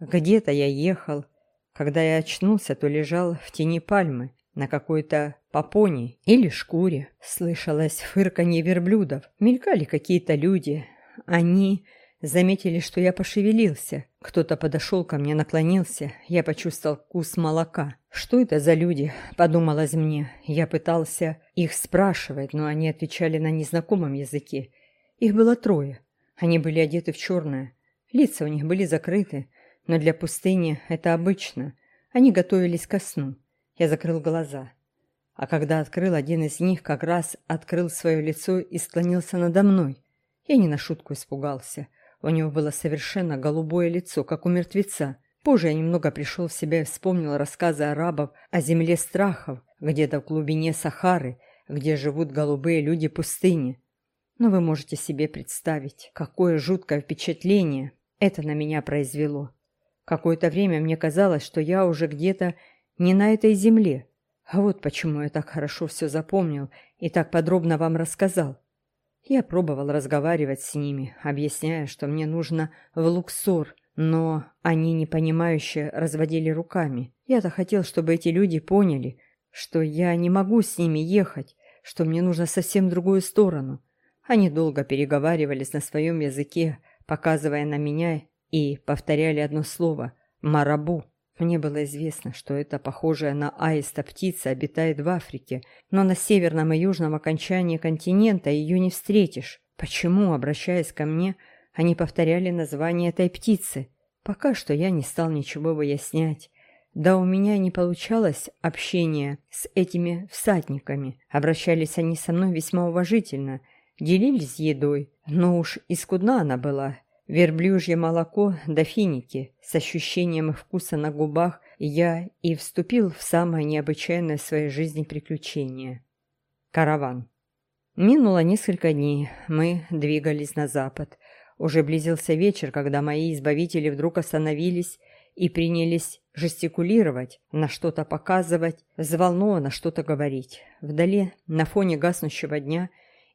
Где-то я ехал. Когда я очнулся, то лежал в тени пальмы на какой-то попоне или шкуре. Слышалось фырканье верблюдов. Мелькали какие-то люди. Они заметили, что я пошевелился. Кто-то подошел ко мне, наклонился. Я почувствовал вкус молока. «Что это за люди?» – подумалось мне. Я пытался их спрашивать, но они отвечали на незнакомом языке. Их было трое. Они были одеты в черное. Лица у них были закрыты, но для пустыни это обычно. Они готовились ко сну. Я закрыл глаза. А когда открыл, один из них как раз открыл свое лицо и склонился надо мной. Я не на шутку испугался. У него было совершенно голубое лицо, как у мертвеца. Позже я немного пришел в себя и вспомнил рассказы арабов о земле страхов, где-то в глубине Сахары, где живут голубые люди пустыни. Но вы можете себе представить, какое жуткое впечатление это на меня произвело. Какое-то время мне казалось, что я уже где-то не на этой земле. А вот почему я так хорошо все запомнил и так подробно вам рассказал. Я пробовал разговаривать с ними, объясняя, что мне нужно в Луксор, но они непонимающе разводили руками. Я-то хотел, чтобы эти люди поняли, что я не могу с ними ехать, что мне нужно совсем другую сторону. Они долго переговаривались на своем языке, показывая на меня, и повторяли одно слово «марабу». Мне было известно, что эта похожая на аиста птица обитает в Африке, но на северном и южном окончании континента ее не встретишь. Почему, обращаясь ко мне, они повторяли название этой птицы? Пока что я не стал ничего выяснять. Да у меня не получалось общение с этими всадниками. Обращались они со мной весьма уважительно, делились едой, но уж и скудна она была верблюжье молоко до финики. С ощущением вкуса на губах я и вступил в самое необычайное в своей жизни приключение. Караван. Минуло несколько дней, мы двигались на запад. Уже близился вечер, когда мои избавители вдруг остановились и принялись жестикулировать, на что-то показывать, взволнованно что-то говорить. Вдали, на фоне гаснущего дня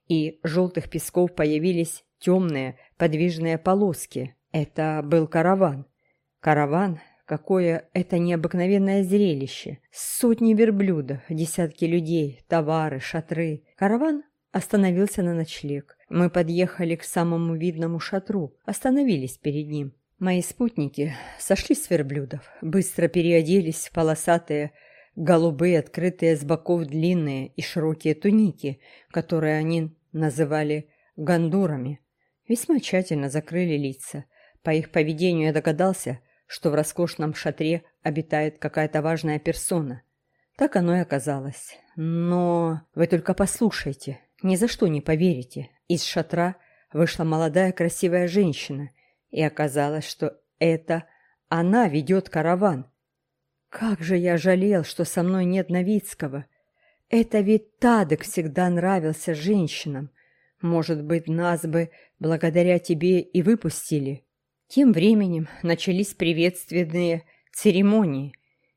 и желтых песков появились темные подвижные полоски. Это был караван. Караван, какое это необыкновенное зрелище. Сотни верблюдов, десятки людей, товары, шатры. Караван остановился на ночлег. Мы подъехали к самому видному шатру, остановились перед ним. Мои спутники сошли с верблюдов, быстро переоделись в полосатые, голубые, открытые с боков длинные и широкие туники, которые они называли гандурами. Весьма тщательно закрыли лица. По их поведению я догадался, что в роскошном шатре обитает какая-то важная персона. Так оно и оказалось. Но вы только послушайте, ни за что не поверите. Из шатра вышла молодая красивая женщина, и оказалось, что это она ведет караван. Как же я жалел, что со мной нет Новицкого. Это ведь Тадек всегда нравился женщинам. Может быть, нас бы благодаря тебе и выпустили. Тем временем начались приветственные церемонии.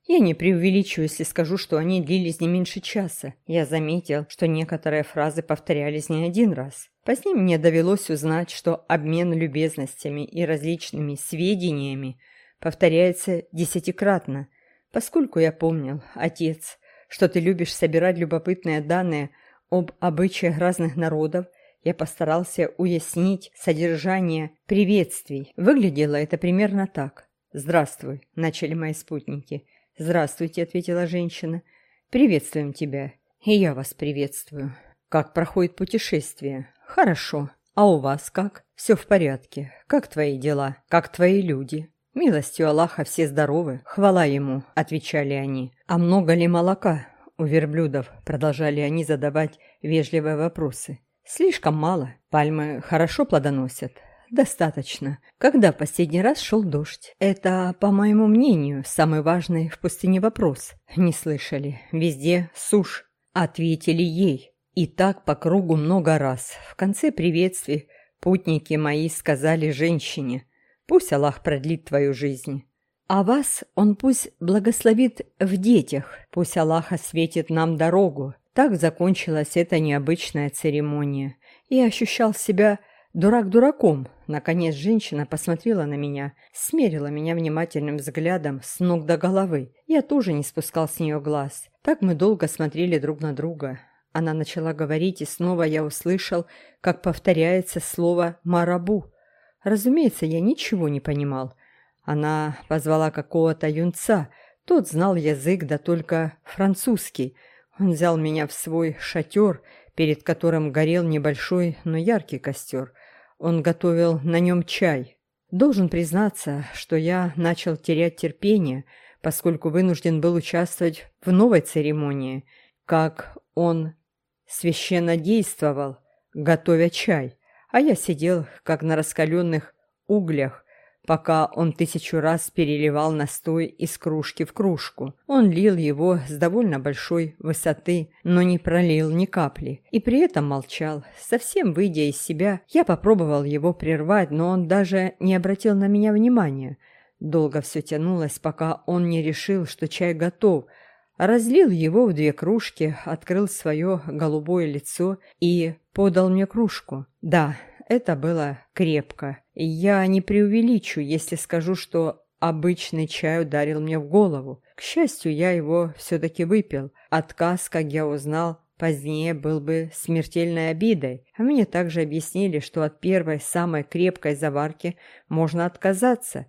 Я не преувеличу, если скажу, что они длились не меньше часа. Я заметил, что некоторые фразы повторялись не один раз. Позднее мне довелось узнать, что обмен любезностями и различными сведениями повторяется десятикратно, поскольку я помнил, отец, что ты любишь собирать любопытные данные об обычаях разных народов я постарался уяснить содержание приветствий. Выглядело это примерно так. «Здравствуй», — начали мои спутники. «Здравствуйте», — ответила женщина. «Приветствуем тебя». «И я вас приветствую». «Как проходит путешествие?» «Хорошо. А у вас как?» «Все в порядке. Как твои дела? Как твои люди?» «Милостью Аллаха все здоровы. Хвала ему», — отвечали они. «А много ли молока?» У верблюдов продолжали они задавать вежливые вопросы. Слишком мало. Пальмы хорошо плодоносят. Достаточно. Когда последний раз шел дождь? Это, по моему мнению, самый важный в пустыне вопрос. Не слышали. Везде сушь. Ответили ей. И так по кругу много раз. В конце приветствий путники мои сказали женщине. Пусть Аллах продлит твою жизнь. А вас он пусть благословит в детях. Пусть Аллах осветит нам дорогу. Так закончилась эта необычная церемония. Я ощущал себя Дурак дураком. Наконец женщина посмотрела на меня, смерила меня внимательным взглядом с ног до головы. Я тоже не спускал с нее глаз. Так мы долго смотрели друг на друга. Она начала говорить, и снова я услышал, как повторяется слово «марабу». Разумеется, я ничего не понимал. Она позвала какого-то юнца. Тот знал язык, да только французский. Он взял меня в свой шатер, перед которым горел небольшой, но яркий костер. Он готовил на нем чай. Должен признаться, что я начал терять терпение, поскольку вынужден был участвовать в новой церемонии, как он священно действовал, готовя чай, а я сидел, как на раскаленных углях, пока он тысячу раз переливал настой из кружки в кружку. Он лил его с довольно большой высоты, но не пролил ни капли, и при этом молчал. Совсем выйдя из себя, я попробовал его прервать, но он даже не обратил на меня внимания. Долго все тянулось, пока он не решил, что чай готов, разлил его в две кружки, открыл свое голубое лицо и подал мне кружку. Да, это было крепко. Я не преувеличу, если скажу, что обычный чай ударил мне в голову. К счастью, я его все-таки выпил. Отказ, как я узнал, позднее был бы смертельной обидой. А мне также объяснили, что от первой самой крепкой заварки можно отказаться.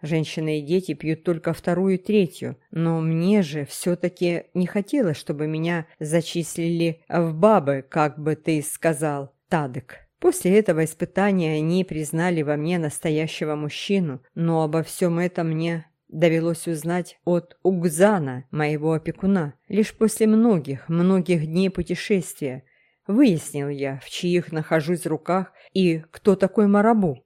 Женщины и дети пьют только вторую и третью, но мне же все-таки не хотелось, чтобы меня зачислили в бабы, как бы ты сказал, Тадык. После этого испытания они признали во мне настоящего мужчину, но обо всем этом мне довелось узнать от Угзана, моего опекуна. Лишь после многих, многих дней путешествия выяснил я, в чьих нахожусь руках и кто такой Марабу.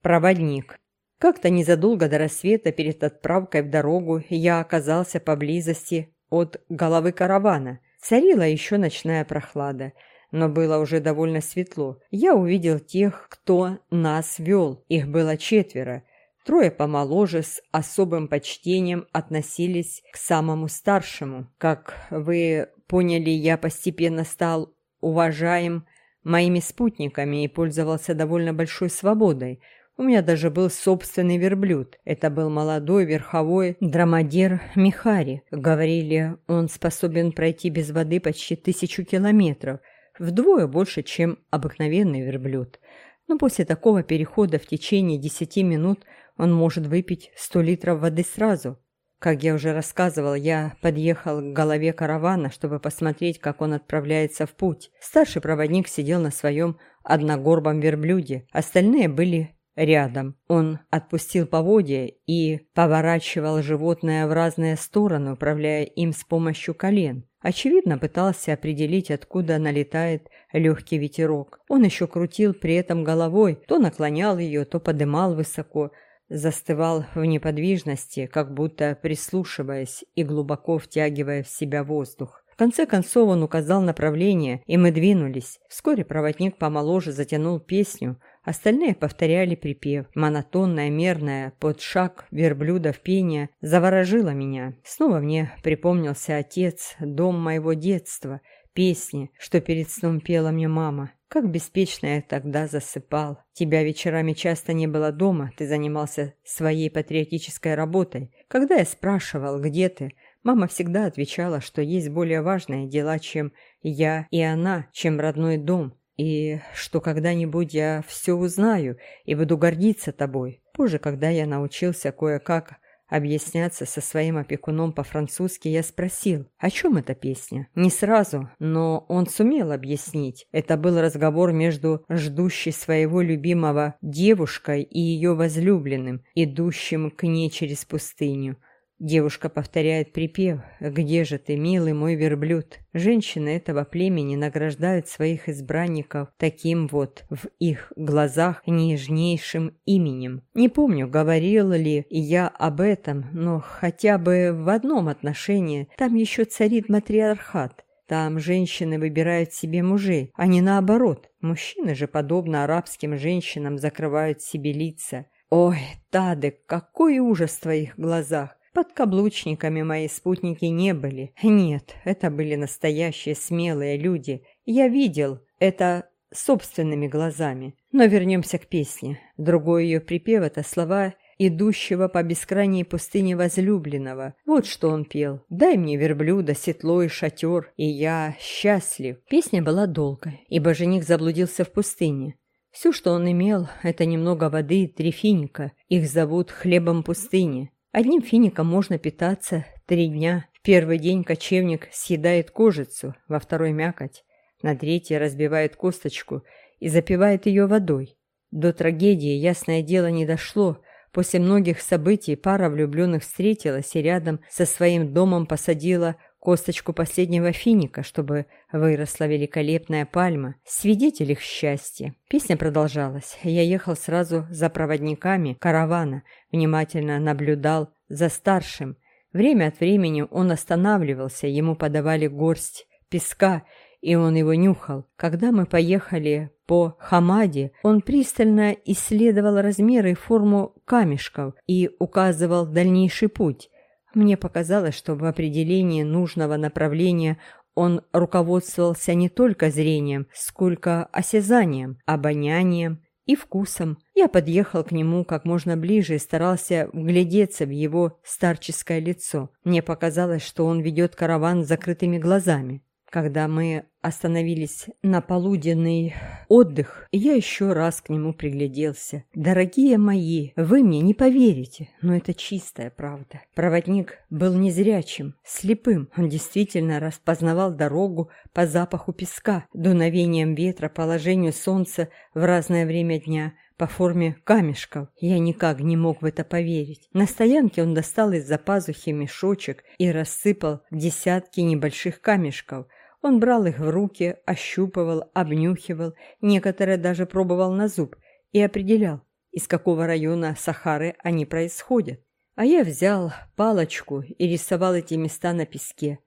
Проводник. Как-то незадолго до рассвета перед отправкой в дорогу я оказался поблизости от головы каравана. Царила еще ночная прохлада – но было уже довольно светло. Я увидел тех, кто нас вел. Их было четверо. Трое помоложе с особым почтением относились к самому старшему. Как вы поняли, я постепенно стал уважаем моими спутниками и пользовался довольно большой свободой. У меня даже был собственный верблюд. Это был молодой верховой драмадер Михари. Говорили, он способен пройти без воды почти тысячу километров – вдвое больше, чем обыкновенный верблюд. Но после такого перехода в течение десяти минут он может выпить сто литров воды сразу. Как я уже рассказывал, я подъехал к голове каравана, чтобы посмотреть, как он отправляется в путь. Старший проводник сидел на своем одногорбом верблюде, остальные были рядом. Он отпустил поводья и поворачивал животное в разные стороны, управляя им с помощью колен. Очевидно, пытался определить, откуда налетает легкий ветерок. Он еще крутил при этом головой, то наклонял ее, то подымал высоко, застывал в неподвижности, как будто прислушиваясь и глубоко втягивая в себя воздух. В конце концов он указал направление, и мы двинулись. Вскоре проводник помоложе затянул песню, Остальные повторяли припев. Монотонная, мерная, под шаг верблюдов пения заворожило меня. Снова мне припомнился отец, дом моего детства, песни, что перед сном пела мне мама. Как беспечно я тогда засыпал. Тебя вечерами часто не было дома, ты занимался своей патриотической работой. Когда я спрашивал, где ты, мама всегда отвечала, что есть более важные дела, чем я и она, чем родной дом и что когда-нибудь я все узнаю и буду гордиться тобой. Позже, когда я научился кое-как объясняться со своим опекуном по-французски, я спросил, о чем эта песня? Не сразу, но он сумел объяснить. Это был разговор между ждущей своего любимого девушкой и ее возлюбленным, идущим к ней через пустыню. Девушка повторяет припев «Где же ты, милый мой верблюд?» Женщины этого племени награждают своих избранников таким вот в их глазах нежнейшим именем. Не помню, говорил ли я об этом, но хотя бы в одном отношении там еще царит матриархат. Там женщины выбирают себе мужей, а не наоборот. Мужчины же, подобно арабским женщинам, закрывают себе лица. Ой, Тадек, какой ужас в твоих глазах! Под каблучниками мои спутники не были. Нет, это были настоящие смелые люди. Я видел это собственными глазами. Но вернемся к песне. Другой ее припев — это слова идущего по бескрайней пустыне возлюбленного. Вот что он пел. «Дай мне верблюда, седло и шатер, и я счастлив». Песня была долгая, ибо жених заблудился в пустыне. Все, что он имел, это немного воды и три финика. Их зовут хлебом пустыни. Одним фиником можно питаться три дня. В первый день кочевник съедает кожицу, во второй мякоть. На третий разбивает косточку и запивает ее водой. До трагедии, ясное дело, не дошло. После многих событий пара влюбленных встретилась и рядом со своим домом посадила косточку последнего финика, чтобы выросла великолепная пальма, свидетель их счастья. Песня продолжалась. Я ехал сразу за проводниками каравана, внимательно наблюдал за старшим. Время от времени он останавливался, ему подавали горсть песка, и он его нюхал. Когда мы поехали по Хамаде, он пристально исследовал размеры и форму камешков и указывал дальнейший путь. Мне показалось, что в определении нужного направления он руководствовался не только зрением, сколько осязанием, обонянием и вкусом. Я подъехал к нему как можно ближе и старался вглядеться в его старческое лицо. Мне показалось, что он ведет караван с закрытыми глазами. Когда мы остановились на полуденный отдых, я еще раз к нему пригляделся. Дорогие мои, вы мне не поверите, но это чистая правда. Проводник был незрячим, слепым. Он действительно распознавал дорогу по запаху песка, дуновением ветра, положению солнца в разное время дня – по форме камешков. Я никак не мог в это поверить. На стоянке он достал из-за пазухи мешочек и рассыпал десятки небольших камешков – он брал их в руки, ощупывал, обнюхивал, некоторые даже пробовал на зуб и определял, из какого района Сахары они происходят. А я взял палочку и рисовал эти места на песке.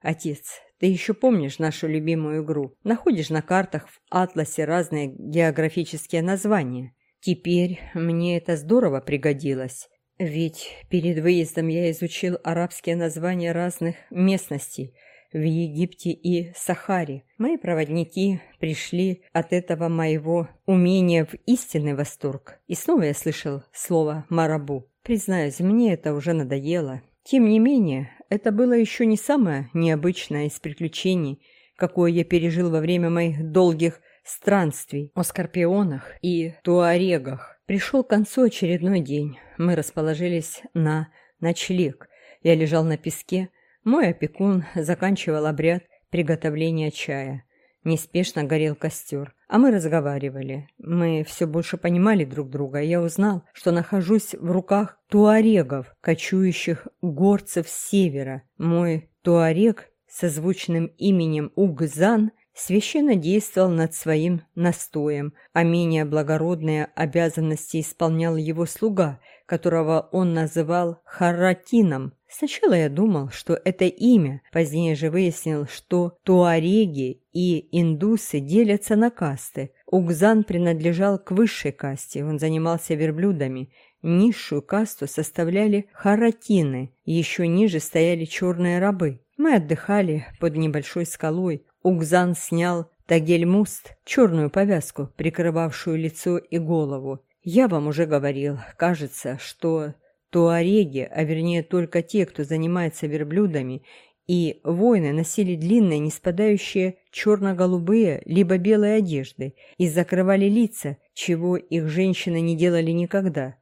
Отец, ты еще помнишь нашу любимую игру? Находишь на картах в атласе разные географические названия. Теперь мне это здорово пригодилось. Ведь перед выездом я изучил арабские названия разных местностей – в Египте и Сахаре. Мои проводники пришли от этого моего умения в истинный восторг. И снова я слышал слово «марабу». Признаюсь, мне это уже надоело. Тем не менее, это было еще не самое необычное из приключений, какое я пережил во время моих долгих странствий о скорпионах и туарегах. Пришел к концу очередной день. Мы расположились на ночлег. Я лежал на песке, мой опекун заканчивал обряд приготовления чая. Неспешно горел костер, а мы разговаривали. Мы все больше понимали друг друга, я узнал, что нахожусь в руках туарегов, кочующих горцев севера. Мой туарег со звучным именем Угзан священно действовал над своим настоем, а менее благородные обязанности исполнял его слуга, которого он называл Харатином, Сначала я думал, что это имя, позднее же выяснил, что туареги и индусы делятся на касты. Угзан принадлежал к высшей касте, он занимался верблюдами. Низшую касту составляли харатины, еще ниже стояли черные рабы. Мы отдыхали под небольшой скалой. Угзан снял тагельмуст, черную повязку, прикрывавшую лицо и голову. Я вам уже говорил, кажется, что Туареги, а вернее только те, кто занимается верблюдами, и воины носили длинные, не спадающие черно-голубые либо белые одежды и закрывали лица, чего их женщины не делали никогда.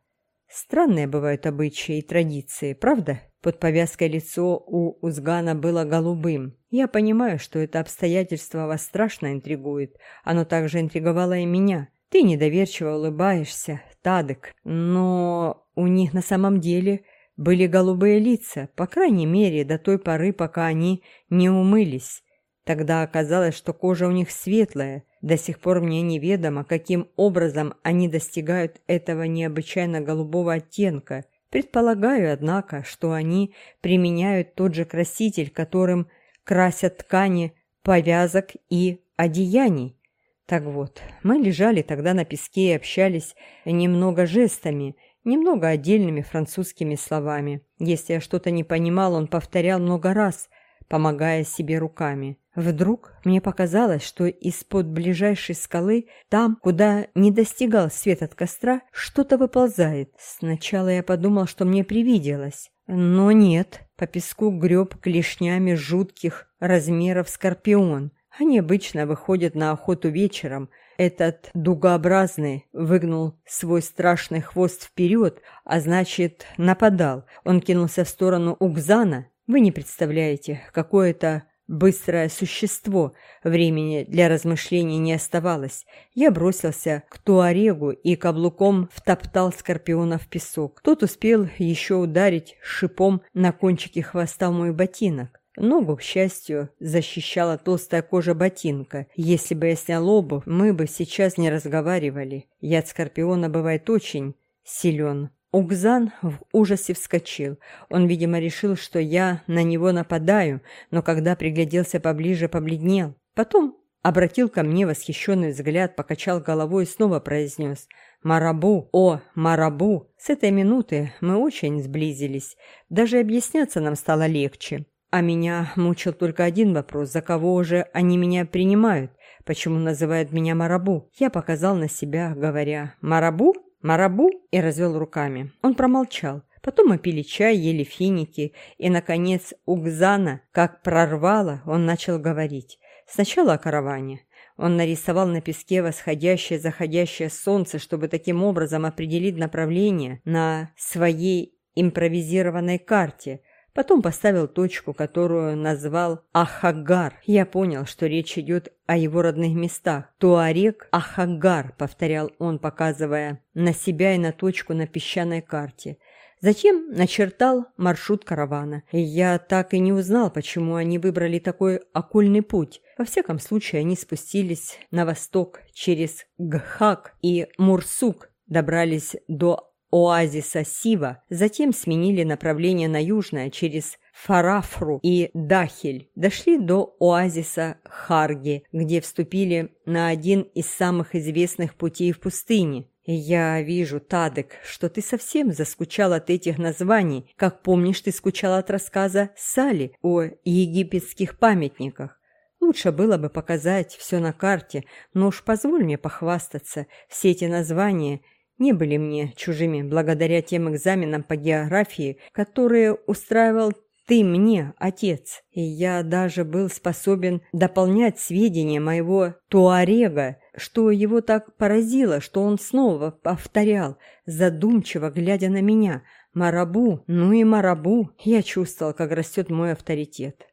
Странные бывают обычаи и традиции, правда? Под повязкой лицо у Узгана было голубым. Я понимаю, что это обстоятельство вас страшно интригует. Оно также интриговало и меня. Ты недоверчиво улыбаешься, Тадек, но у них на самом деле были голубые лица, по крайней мере, до той поры, пока они не умылись. Тогда оказалось, что кожа у них светлая. До сих пор мне неведомо, каким образом они достигают этого необычайно голубого оттенка. Предполагаю, однако, что они применяют тот же краситель, которым красят ткани повязок и одеяний. Так вот, мы лежали тогда на песке и общались немного жестами, немного отдельными французскими словами. Если я что-то не понимал, он повторял много раз, помогая себе руками. Вдруг мне показалось, что из-под ближайшей скалы, там, куда не достигал свет от костра, что-то выползает. Сначала я подумал, что мне привиделось. Но нет, по песку греб клешнями жутких размеров скорпион. Они обычно выходят на охоту вечером. Этот дугообразный выгнул свой страшный хвост вперед, а значит, нападал. Он кинулся в сторону Угзана. Вы не представляете, какое это быстрое существо. Времени для размышлений не оставалось. Я бросился к Туарегу и каблуком втоптал скорпиона в песок. Тот успел еще ударить шипом на кончике хвоста мой ботинок. Ногу, к счастью, защищала толстая кожа ботинка. Если бы я снял обувь, мы бы сейчас не разговаривали. Яд скорпиона бывает очень силен. Угзан в ужасе вскочил. Он, видимо, решил, что я на него нападаю, но когда пригляделся поближе, побледнел. Потом обратил ко мне восхищенный взгляд, покачал головой и снова произнес «Марабу! О, Марабу!» С этой минуты мы очень сблизились. Даже объясняться нам стало легче. А меня мучил только один вопрос, за кого же они меня принимают, почему называют меня Марабу. Я показал на себя, говоря «Марабу? Марабу?» и развел руками. Он промолчал. Потом мы пили чай, ели финики, и, наконец, Угзана, как прорвало, он начал говорить. Сначала о караване. Он нарисовал на песке восходящее, заходящее солнце, чтобы таким образом определить направление на своей импровизированной карте – Потом поставил точку, которую назвал Ахагар. Я понял, что речь идет о его родных местах. Туарек Ахагар, повторял он, показывая на себя и на точку на песчаной карте. Затем начертал маршрут каравана. Я так и не узнал, почему они выбрали такой окольный путь. Во всяком случае, они спустились на восток через Гхак и Мурсук, добрались до оазиса Сива, затем сменили направление на южное через Фарафру и Дахель, дошли до оазиса Харги, где вступили на один из самых известных путей в пустыне. «Я вижу, Тадек, что ты совсем заскучал от этих названий, как помнишь, ты скучал от рассказа Сали о египетских памятниках. Лучше было бы показать все на карте, но уж позволь мне похвастаться, все эти названия – не были мне чужими благодаря тем экзаменам по географии, которые устраивал ты мне, отец, и я даже был способен дополнять сведения моего Туарега, что его так поразило, что он снова повторял, задумчиво глядя на меня, «Марабу, ну и Марабу!» Я чувствовал, как растет мой авторитет.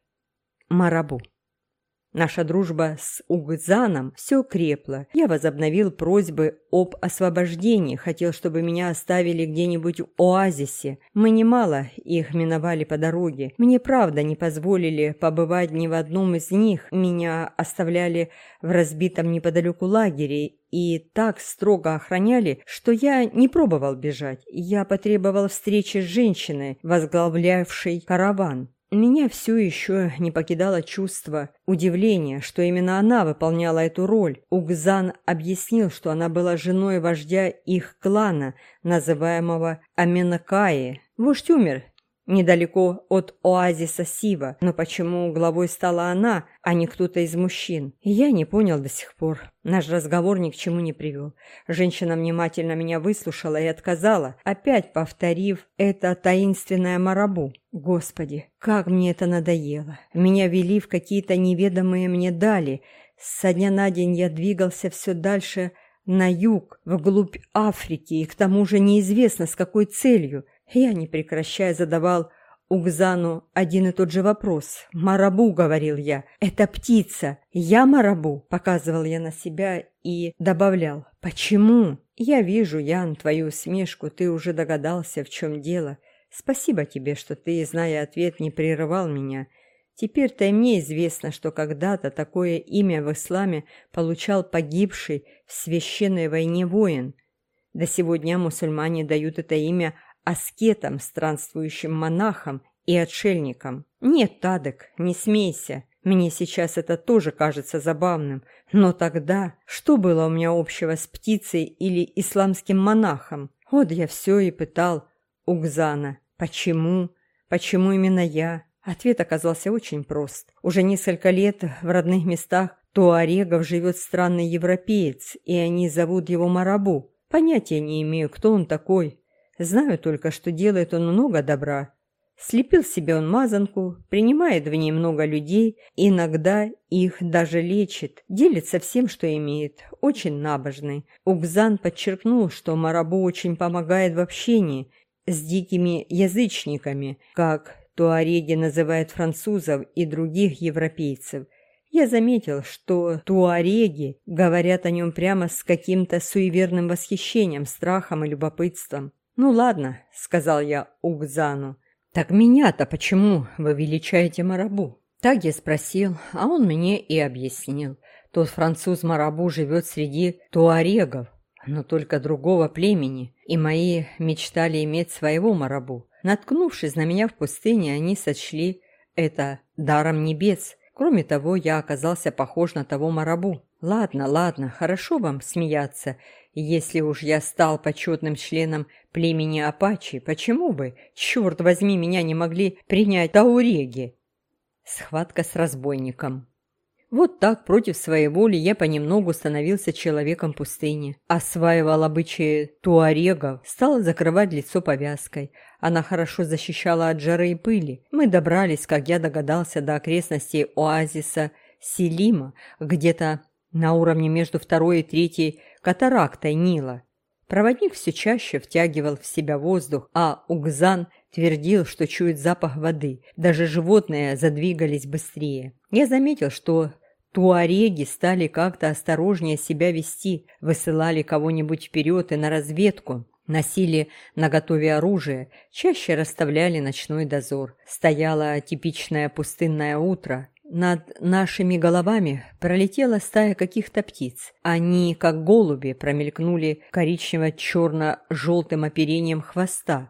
Марабу. Наша дружба с Угзаном все крепла. Я возобновил просьбы об освобождении, хотел, чтобы меня оставили где-нибудь в оазисе. Мы немало их миновали по дороге. Мне правда не позволили побывать ни в одном из них. Меня оставляли в разбитом неподалеку лагере и так строго охраняли, что я не пробовал бежать. Я потребовал встречи с женщиной, возглавлявшей караван. Меня все еще не покидало чувство удивления, что именно она выполняла эту роль. Угзан объяснил, что она была женой вождя их клана, называемого Аменакаи. Вождь умер недалеко от оазиса Сива, но почему главой стала она, а не кто-то из мужчин? Я не понял до сих пор. Наш разговор ни к чему не привел. Женщина внимательно меня выслушала и отказала, опять повторив это таинственное марабу. Господи, как мне это надоело. Меня вели в какие-то неведомые мне дали. Со дня на день я двигался все дальше на юг, вглубь Африки, и к тому же неизвестно с какой целью. Я, не прекращая, задавал Угзану один и тот же вопрос. «Марабу», — говорил я, — «это птица. Я Марабу», — показывал я на себя и добавлял. «Почему?» «Я вижу, Ян, твою усмешку, ты уже догадался, в чем дело. Спасибо тебе, что ты, зная ответ, не прерывал меня. Теперь-то и мне известно, что когда-то такое имя в исламе получал погибший в священной войне воин. До сегодня мусульмане дают это имя аскетам, странствующим монахам и отшельникам. Нет, Тадек, не смейся. Мне сейчас это тоже кажется забавным. Но тогда что было у меня общего с птицей или исламским монахом? Вот я все и пытал Угзана. Почему? Почему именно я? Ответ оказался очень прост. Уже несколько лет в родных местах Туарегов живет странный европеец, и они зовут его Марабу. Понятия не имею, кто он такой. Знаю только, что делает он много добра. Слепил себе он мазанку, принимает в ней много людей, иногда их даже лечит, делится всем, что имеет, очень набожный. Угзан подчеркнул, что Марабу очень помогает в общении с дикими язычниками, как туареги называют французов и других европейцев. Я заметил, что туареги говорят о нем прямо с каким-то суеверным восхищением, страхом и любопытством. «Ну ладно», — сказал я Угзану. «Так меня-то почему вы величаете Марабу?» Так я спросил, а он мне и объяснил. Тот француз Марабу живет среди туарегов, но только другого племени, и мои мечтали иметь своего Марабу. Наткнувшись на меня в пустыне, они сочли это даром небес. Кроме того, я оказался похож на того Марабу. Ладно, ладно, хорошо вам смеяться. Если уж я стал почетным членом племени Апачи, почему бы, черт возьми, меня не могли принять тауреги? Схватка с разбойником. Вот так, против своей воли, я понемногу становился человеком пустыни. Осваивал обычаи туарегов, стал закрывать лицо повязкой. Она хорошо защищала от жары и пыли. Мы добрались, как я догадался, до окрестностей оазиса Селима, где-то на уровне между второй и третьей катарактой Нила. Проводник все чаще втягивал в себя воздух, а Угзан твердил, что чует запах воды. Даже животные задвигались быстрее. Я заметил, что Туареги стали как-то осторожнее себя вести, высылали кого-нибудь вперед и на разведку, носили наготове оружие, чаще расставляли ночной дозор. Стояло типичное пустынное утро. Над нашими головами пролетела стая каких-то птиц. Они, как голуби, промелькнули коричнево-черно-желтым оперением хвоста.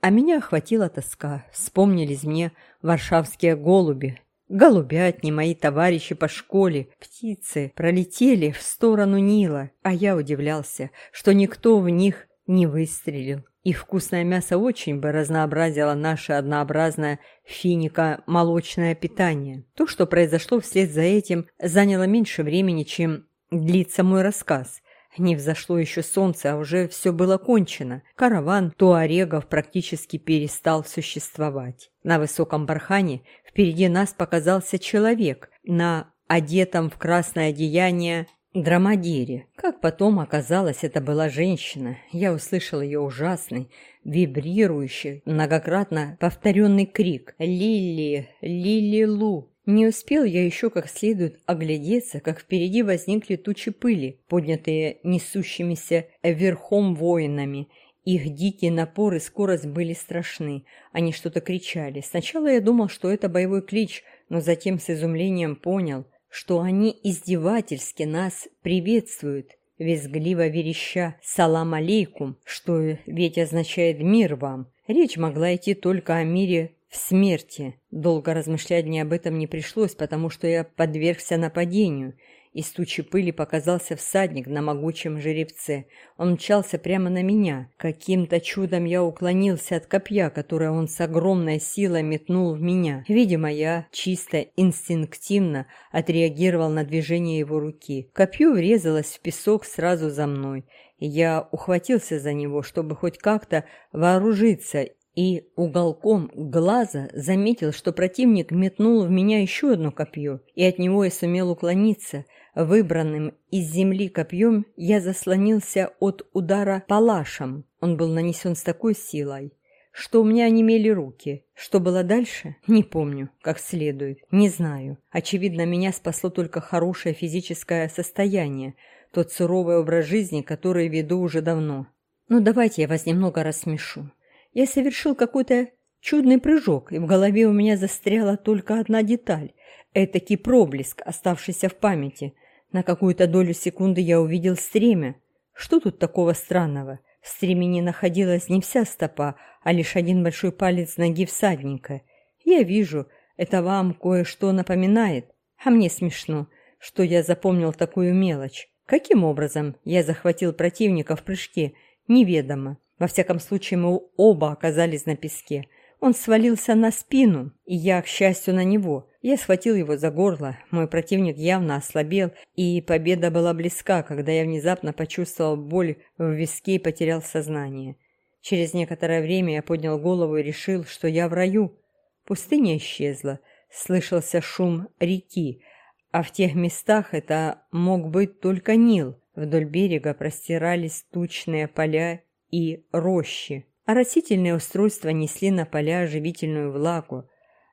А меня охватила тоска. Вспомнились мне варшавские голуби, Голубятни, мои товарищи по школе, птицы пролетели в сторону Нила, а я удивлялся, что никто в них не выстрелил. И вкусное мясо очень бы разнообразило наше однообразное финика-молочное питание. То, что произошло вслед за этим, заняло меньше времени, чем длится мой рассказ. Не взошло еще солнце, а уже все было кончено. Караван туарегов практически перестал существовать. На высоком бархане впереди нас показался человек на одетом в красное одеяние драмадире. Как потом оказалось, это была женщина. Я услышал ее ужасный, вибрирующий, многократно повторенный крик «Лили! Лили-лу!» Не успел я еще как следует оглядеться, как впереди возникли тучи пыли, поднятые несущимися верхом воинами. Их дикий напор и скорость были страшны. Они что-то кричали. Сначала я думал, что это боевой клич, но затем с изумлением понял, что они издевательски нас приветствуют, визгливо вереща «Салам алейкум», что ведь означает «мир вам». Речь могла идти только о мире в смерти. Долго размышлять мне об этом не пришлось, потому что я подвергся нападению. Из тучи пыли показался всадник на могучем жеребце. Он мчался прямо на меня. Каким-то чудом я уклонился от копья, которое он с огромной силой метнул в меня. Видимо, я чисто инстинктивно отреагировал на движение его руки. Копье врезалось в песок сразу за мной. Я ухватился за него, чтобы хоть как-то вооружиться и уголком глаза заметил, что противник метнул в меня еще одно копье, и от него я сумел уклониться. Выбранным из земли копьем я заслонился от удара палашем. Он был нанесен с такой силой, что у меня онемели руки. Что было дальше? Не помню, как следует. Не знаю. Очевидно, меня спасло только хорошее физическое состояние, тот суровый образ жизни, который веду уже давно. Ну, давайте я вас немного рассмешу. Я совершил какой-то чудный прыжок, и в голове у меня застряла только одна деталь. Этакий проблеск, оставшийся в памяти. На какую-то долю секунды я увидел стремя. Что тут такого странного? В стремени находилась не вся стопа, а лишь один большой палец ноги всадника. Я вижу, это вам кое-что напоминает, а мне смешно, что я запомнил такую мелочь. Каким образом я захватил противника в прыжке, неведомо. Во всяком случае, мы оба оказались на песке. Он свалился на спину, и я, к счастью, на него. Я схватил его за горло, мой противник явно ослабел, и победа была близка, когда я внезапно почувствовал боль в виске и потерял сознание. Через некоторое время я поднял голову и решил, что я в раю. Пустыня исчезла, слышался шум реки, а в тех местах это мог быть только Нил. Вдоль берега простирались тучные поля и рощи, а растительные устройства несли на поля живительную влагу.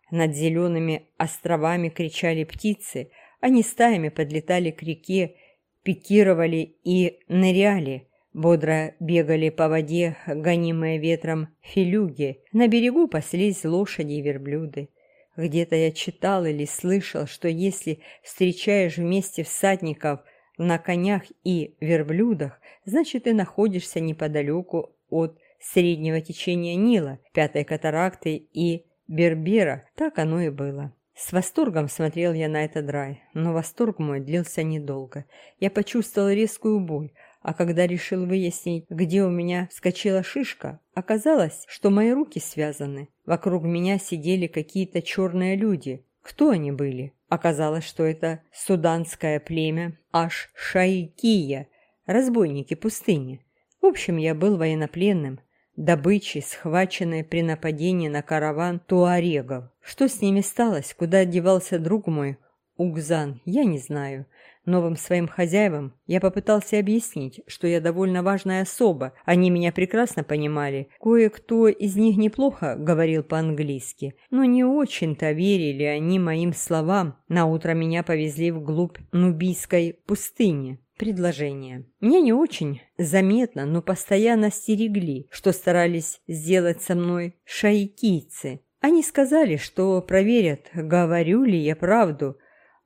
Над зелеными островами кричали птицы, они стаями подлетали к реке, пикировали и ныряли, бодро бегали по воде, гонимые ветром филюги. На берегу паслись лошади и верблюды. Где-то я читал или слышал, что если встречаешь вместе всадников на конях и верблюдах, значит ты находишься неподалеку от среднего течения Нила, пятой катаракты и Бербера. Так оно и было. С восторгом смотрел я на этот рай, но восторг мой длился недолго. Я почувствовал резкую боль, а когда решил выяснить, где у меня вскочила шишка, оказалось, что мои руки связаны. Вокруг меня сидели какие-то черные люди. Кто они были? Оказалось, что это суданское племя Аш-Шайкия, разбойники пустыни. В общем, я был военнопленным, добычей, схваченной при нападении на караван туарегов. Что с ними сталось, куда девался друг мой, Угзан, я не знаю. Новым своим хозяевам я попытался объяснить, что я довольно важная особа, они меня прекрасно понимали. Кое-кто из них неплохо говорил по-английски, но не очень-то верили они моим словам. На утро меня повезли вглубь Нубийской пустыни. Предложение. Мне не очень заметно, но постоянно стерегли, что старались сделать со мной шайкийцы. Они сказали, что проверят, говорю ли я правду,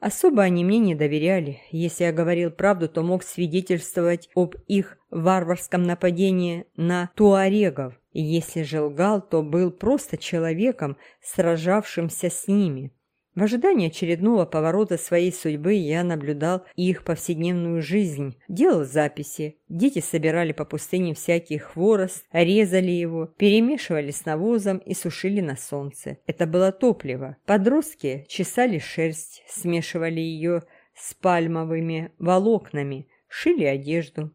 Особо они мне не доверяли. Если я говорил правду, то мог свидетельствовать об их варварском нападении на туарегов. Если же лгал, то был просто человеком, сражавшимся с ними. В ожидании очередного поворота своей судьбы я наблюдал их повседневную жизнь, делал записи. Дети собирали по пустыне всякий хворост, резали его, перемешивали с навозом и сушили на солнце. Это было топливо. Подростки чесали шерсть, смешивали ее с пальмовыми волокнами, шили одежду.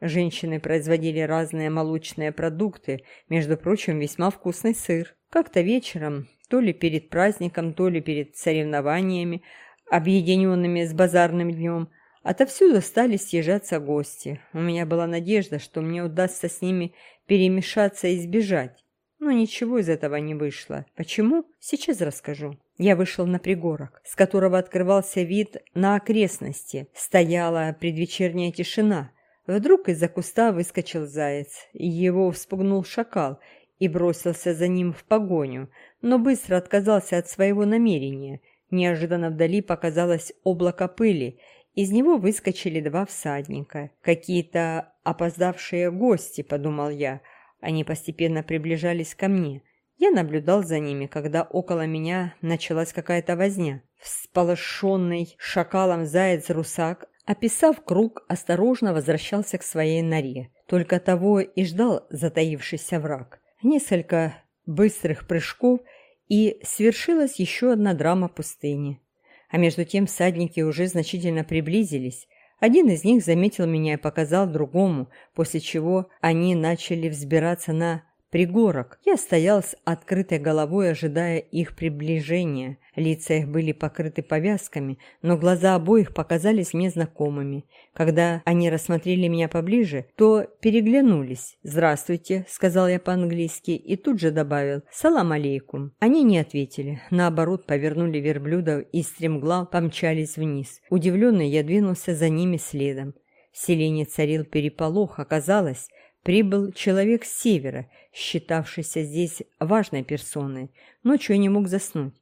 Женщины производили разные молочные продукты, между прочим, весьма вкусный сыр. Как-то вечером то ли перед праздником, то ли перед соревнованиями, объединенными с базарным днем, отовсюду стали съезжаться гости. У меня была надежда, что мне удастся с ними перемешаться и сбежать. Но ничего из этого не вышло. Почему? Сейчас расскажу. Я вышел на пригорок, с которого открывался вид на окрестности. Стояла предвечерняя тишина. Вдруг из-за куста выскочил заяц. Его вспугнул шакал и бросился за ним в погоню, но быстро отказался от своего намерения. Неожиданно вдали показалось облако пыли. Из него выскочили два всадника. Какие-то опоздавшие гости, подумал я. Они постепенно приближались ко мне. Я наблюдал за ними, когда около меня началась какая-то возня. Всполошенный шакалом заяц-русак, описав круг, осторожно возвращался к своей норе. Только того и ждал затаившийся враг. Несколько быстрых прыжков, и свершилась еще одна драма пустыни. А между тем всадники уже значительно приблизились. Один из них заметил меня и показал другому, после чего они начали взбираться на пригорок. Я стоял с открытой головой, ожидая их приближения. Лица их были покрыты повязками, но глаза обоих показались мне знакомыми. Когда они рассмотрели меня поближе, то переглянулись. «Здравствуйте», — сказал я по-английски и тут же добавил «Салам алейкум». Они не ответили, наоборот, повернули верблюдов и стремглав помчались вниз. Удивленный, я двинулся за ними следом. В селении царил переполох, оказалось, прибыл человек с севера, считавшийся здесь важной персоной. Ночью я не мог заснуть.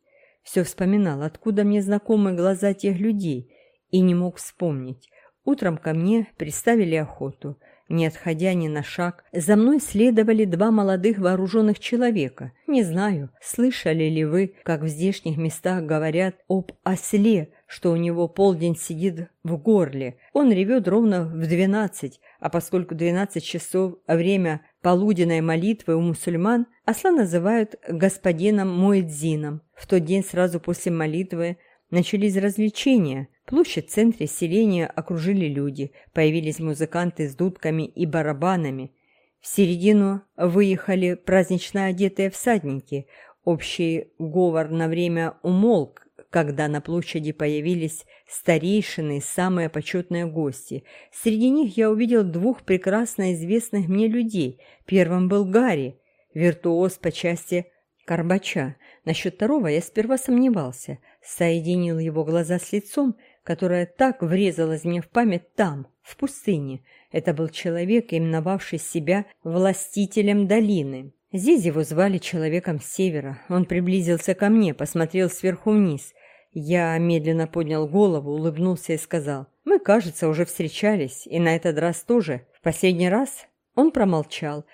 Все вспоминал, откуда мне знакомы глаза тех людей, и не мог вспомнить. Утром ко мне приставили охоту. Не отходя ни на шаг, за мной следовали два молодых вооруженных человека. Не знаю, слышали ли вы, как в здешних местах говорят об осле, что у него полдень сидит в горле. Он ревет ровно в двенадцать, а поскольку двенадцать часов – время полуденной молитвы у мусульман осла называют господином Муэдзином. В тот день сразу после молитвы начались развлечения. Площадь в центре селения окружили люди, появились музыканты с дудками и барабанами. В середину выехали празднично одетые всадники. Общий говор на время умолк, когда на площади появились старейшины и самые почетные гости. Среди них я увидел двух прекрасно известных мне людей. Первым был Гарри, виртуоз по части Карбача. Насчет второго я сперва сомневался. Соединил его глаза с лицом, которое так врезалось мне в память там, в пустыне. Это был человек, именовавший себя властителем долины. Здесь его звали человеком севера. Он приблизился ко мне, посмотрел сверху вниз. Я медленно поднял голову, улыбнулся и сказал, «Мы, кажется, уже встречались, и на этот раз тоже. В последний раз?» Он промолчал,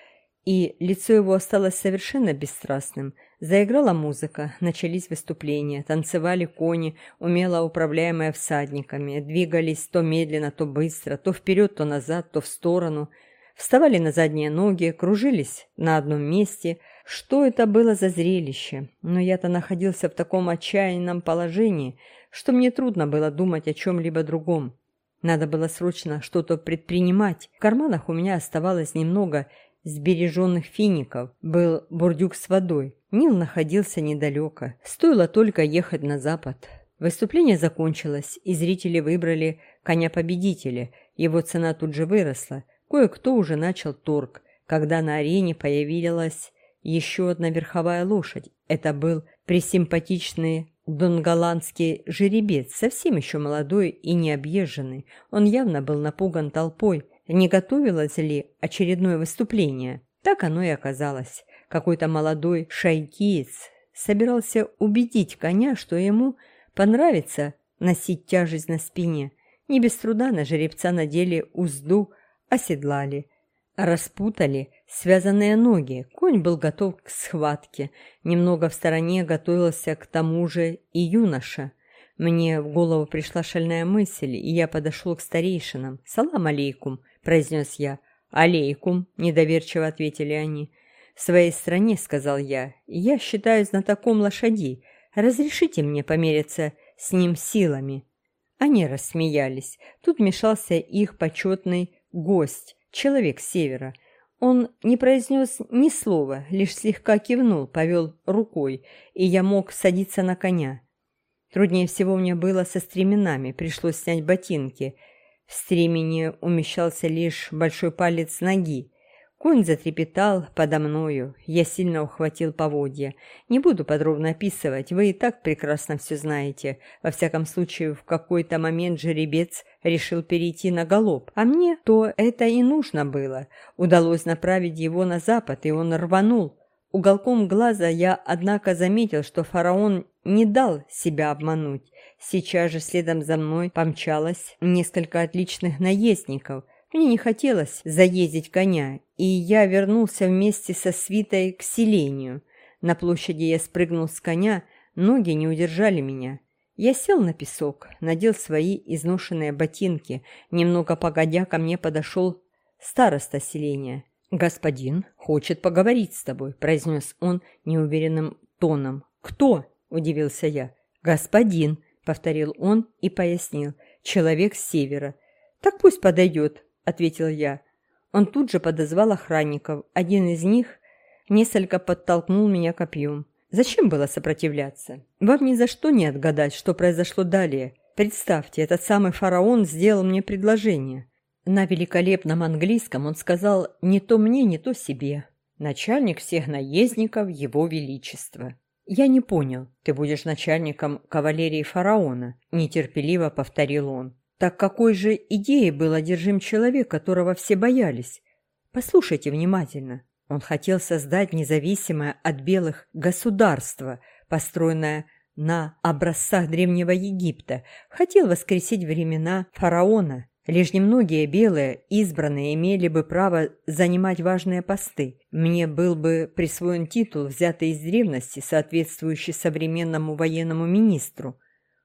и лицо его осталось совершенно бесстрастным. Заиграла музыка, начались выступления, танцевали кони, умело управляемые всадниками, двигались то медленно, то быстро, то вперед, то назад, то в сторону – вставали на задние ноги, кружились на одном месте. Что это было за зрелище? Но я-то находился в таком отчаянном положении, что мне трудно было думать о чем-либо другом. Надо было срочно что-то предпринимать. В карманах у меня оставалось немного сбереженных фиников. Был бурдюк с водой. Нил находился недалеко. Стоило только ехать на запад. Выступление закончилось, и зрители выбрали коня-победителя. Его цена тут же выросла. Кое-кто уже начал торг, когда на арене появилась еще одна верховая лошадь. Это был пресимпатичный донголандский жеребец, совсем еще молодой и необъезженный. Он явно был напуган толпой. Не готовилось ли очередное выступление? Так оно и оказалось. Какой-то молодой шайкиец собирался убедить коня, что ему понравится носить тяжесть на спине. Не без труда на жеребца надели узду, оседлали, распутали связанные ноги. Конь был готов к схватке. Немного в стороне готовился к тому же и юноша. Мне в голову пришла шальная мысль, и я подошел к старейшинам. «Салам алейкум», — произнес я. «Алейкум», — недоверчиво ответили они. «В своей стране», — сказал я, — «я считаю знатоком лошадей. Разрешите мне помериться с ним силами». Они рассмеялись. Тут мешался их почетный гость, человек севера. Он не произнес ни слова, лишь слегка кивнул, повел рукой, и я мог садиться на коня. Труднее всего мне было со стременами, пришлось снять ботинки. В стремени умещался лишь большой палец ноги. Конь затрепетал подо мною, я сильно ухватил поводья. Не буду подробно описывать, вы и так прекрасно все знаете. Во всяком случае, в какой-то момент жеребец решил перейти на галоп, а мне то это и нужно было. Удалось направить его на запад, и он рванул. Уголком глаза я, однако, заметил, что фараон не дал себя обмануть. Сейчас же следом за мной помчалось несколько отличных наездников – мне не хотелось заездить коня, и я вернулся вместе со свитой к селению. На площади я спрыгнул с коня, ноги не удержали меня. Я сел на песок, надел свои изношенные ботинки. Немного погодя ко мне подошел староста селения. «Господин хочет поговорить с тобой», — произнес он неуверенным тоном. «Кто?» — удивился я. «Господин», — повторил он и пояснил. «Человек с севера». «Так пусть подойдет», — ответил я. Он тут же подозвал охранников. Один из них несколько подтолкнул меня копьем. Зачем было сопротивляться? Вам ни за что не отгадать, что произошло далее. Представьте, этот самый фараон сделал мне предложение. На великолепном английском он сказал «не то мне, не то себе». Начальник всех наездников Его Величества. «Я не понял. Ты будешь начальником кавалерии фараона», – нетерпеливо повторил он. Так какой же идеей был одержим человек, которого все боялись? Послушайте внимательно. Он хотел создать независимое от белых государство, построенное на образцах Древнего Египта, хотел воскресить времена фараона. Лишь немногие белые, избранные, имели бы право занимать важные посты. Мне был бы присвоен титул, взятый из древности, соответствующий современному военному министру.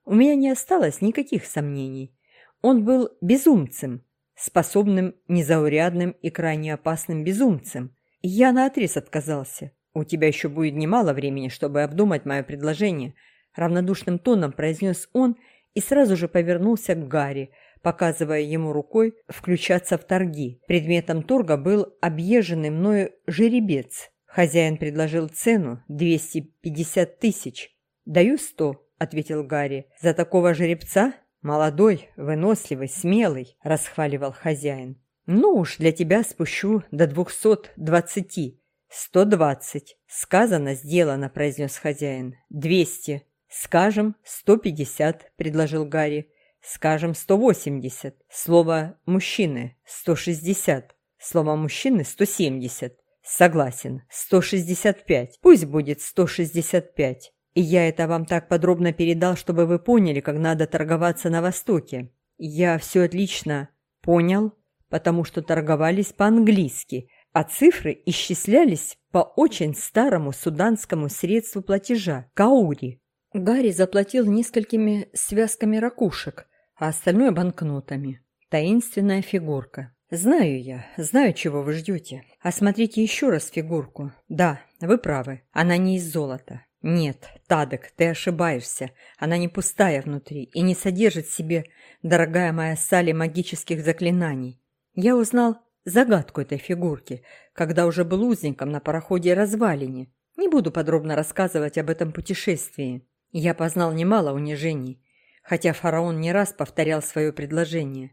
У меня не осталось никаких сомнений. Он был безумцем, способным, незаурядным и крайне опасным безумцем. Я наотрез отказался. У тебя еще будет немало времени, чтобы обдумать мое предложение. Равнодушным тоном произнес он и сразу же повернулся к Гарри, показывая ему рукой включаться в торги. Предметом торга был объезженный мною жеребец. Хозяин предложил цену 250 тысяч. «Даю сто», — ответил Гарри. «За такого жеребца? Молодой, выносливый, смелый», — расхваливал хозяин. «Ну уж, для тебя спущу до двухсот двадцати». «Сто двадцать. Сказано, сделано», — произнес хозяин. «Двести. Скажем, сто пятьдесят», — предложил Гарри. Скажем, 180. Слово «мужчины» – 160. Слово «мужчины» – 170. Согласен. 165. Пусть будет 165. И я это вам так подробно передал, чтобы вы поняли, как надо торговаться на Востоке. Я все отлично понял, потому что торговались по-английски, а цифры исчислялись по очень старому суданскому средству платежа – каури. Гарри заплатил несколькими связками ракушек, а остальное банкнотами. Таинственная фигурка. Знаю я, знаю, чего вы ждете. Осмотрите еще раз фигурку. Да, вы правы, она не из золота. Нет, Тадек, ты ошибаешься. Она не пустая внутри и не содержит в себе, дорогая моя Салли, магических заклинаний. Я узнал загадку этой фигурки, когда уже был узником на пароходе развалине. Не буду подробно рассказывать об этом путешествии. Я познал немало унижений, хотя фараон не раз повторял свое предложение.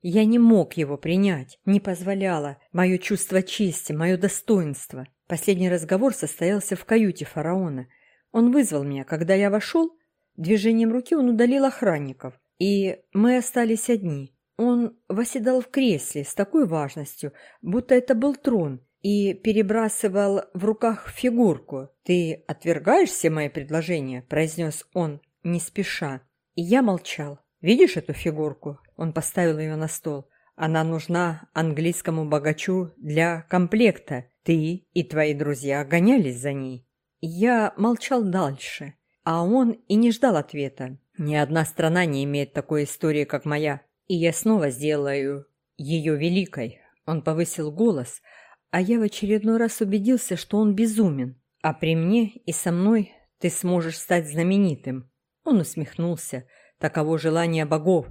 Я не мог его принять, не позволяло мое чувство чести, мое достоинство. Последний разговор состоялся в каюте фараона. Он вызвал меня, когда я вошел, движением руки он удалил охранников, и мы остались одни. Он восседал в кресле с такой важностью, будто это был трон, и перебрасывал в руках фигурку. «Ты отвергаешь все мои предложения?» – произнес он, не спеша. И я молчал. «Видишь эту фигурку?» Он поставил ее на стол. «Она нужна английскому богачу для комплекта. Ты и твои друзья гонялись за ней». Я молчал дальше, а он и не ждал ответа. «Ни одна страна не имеет такой истории, как моя, и я снова сделаю ее великой». Он повысил голос, а я в очередной раз убедился, что он безумен. «А при мне и со мной ты сможешь стать знаменитым. Он усмехнулся. «Таково желание богов,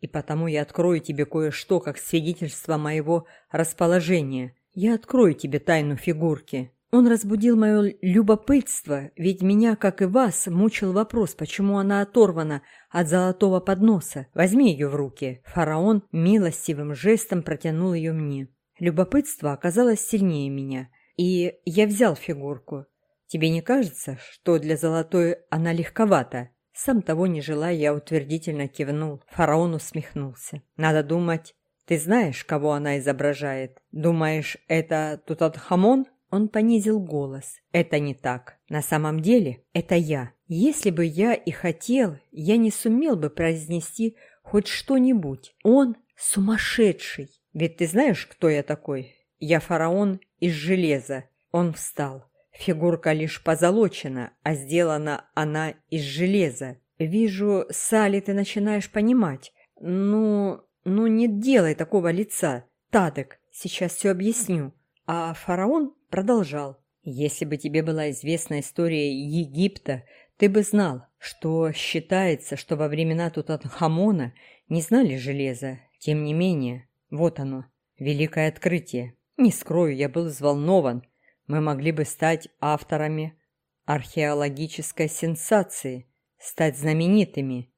и потому я открою тебе кое-что, как свидетельство моего расположения. Я открою тебе тайну фигурки». Он разбудил мое любопытство, ведь меня, как и вас, мучил вопрос, почему она оторвана от золотого подноса. Возьми ее в руки. Фараон милостивым жестом протянул ее мне. Любопытство оказалось сильнее меня, и я взял фигурку. Тебе не кажется, что для золотой она легковата? Сам того не желая, я утвердительно кивнул. Фараон усмехнулся. «Надо думать, ты знаешь, кого она изображает? Думаешь, это Тутанхамон?» Он понизил голос. «Это не так. На самом деле, это я. Если бы я и хотел, я не сумел бы произнести хоть что-нибудь. Он сумасшедший. Ведь ты знаешь, кто я такой? Я фараон из железа». Он встал. Фигурка лишь позолочена, а сделана она из железа. Вижу, Салли, ты начинаешь понимать. Ну, ну не делай такого лица. Тадек, сейчас все объясню. А фараон продолжал. Если бы тебе была известна история Египта, ты бы знал, что считается, что во времена Тутанхамона не знали железа. Тем не менее, вот оно, великое открытие. Не скрою, я был взволнован, мы могли бы стать авторами археологической сенсации, стать знаменитыми.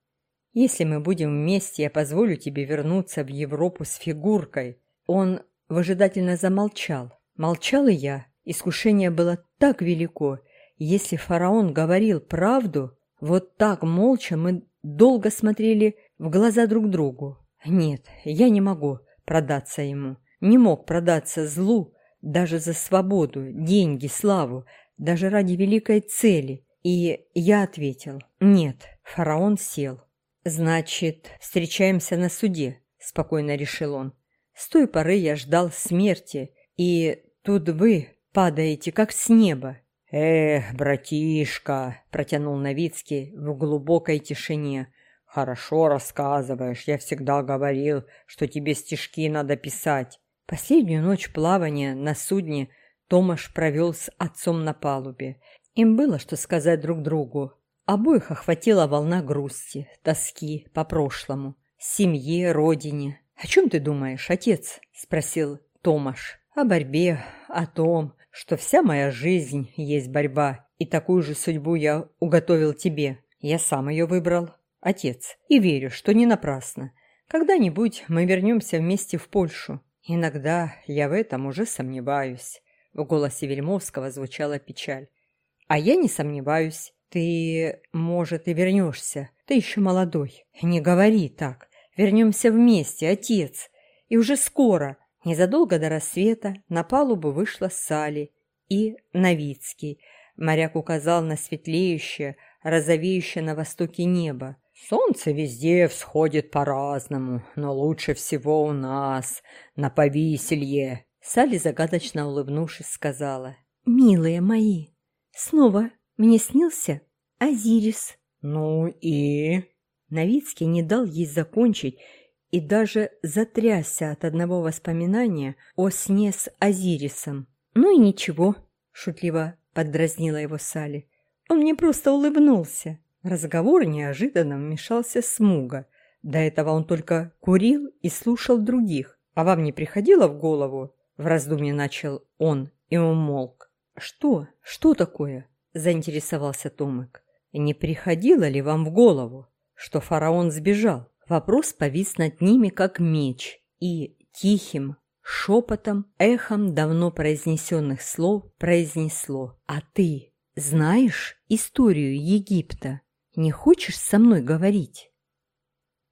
Если мы будем вместе, я позволю тебе вернуться в Европу с фигуркой. Он выжидательно замолчал. Молчал и я. Искушение было так велико. Если фараон говорил правду, вот так молча мы долго смотрели в глаза друг другу. Нет, я не могу продаться ему. Не мог продаться злу, даже за свободу, деньги, славу, даже ради великой цели. И я ответил, нет, фараон сел. Значит, встречаемся на суде, спокойно решил он. С той поры я ждал смерти, и тут вы падаете, как с неба. «Эх, братишка!» – протянул Новицкий в глубокой тишине. «Хорошо рассказываешь. Я всегда говорил, что тебе стишки надо писать. Последнюю ночь плавания на судне Томаш провел с отцом на палубе. Им было что сказать друг другу. Обоих охватила волна грусти, тоски по прошлому, семье, родине. «О чем ты думаешь, отец?» – спросил Томаш. «О борьбе, о том, что вся моя жизнь есть борьба, и такую же судьбу я уготовил тебе. Я сам ее выбрал, отец, и верю, что не напрасно. Когда-нибудь мы вернемся вместе в Польшу. Иногда я в этом уже сомневаюсь». В голосе Вельмовского звучала печаль. «А я не сомневаюсь. Ты, может, и вернешься. Ты еще молодой. Не говори так. Вернемся вместе, отец. И уже скоро, незадолго до рассвета, на палубу вышла Сали и Новицкий. Моряк указал на светлеющее, розовеющее на востоке небо. Солнце везде всходит по-разному, но лучше всего у нас, на повиселье. Салли, загадочно улыбнувшись, сказала. «Милые мои, снова мне снился Азирис». «Ну и...» Новицкий не дал ей закончить и даже затрясся от одного воспоминания о сне с Азирисом. «Ну и ничего», — шутливо поддразнила его Салли. «Он мне просто улыбнулся». разговор неожиданно вмешался Смуга. До этого он только курил и слушал других. А вам не приходило в голову? В раздумье начал он и умолк. «Что? Что такое?» – заинтересовался Томик. «Не приходило ли вам в голову, что фараон сбежал. Вопрос повис над ними, как меч, и тихим, шепотом, эхом давно произнесенных слов произнесло «А ты знаешь историю Египта? Не хочешь со мной говорить?»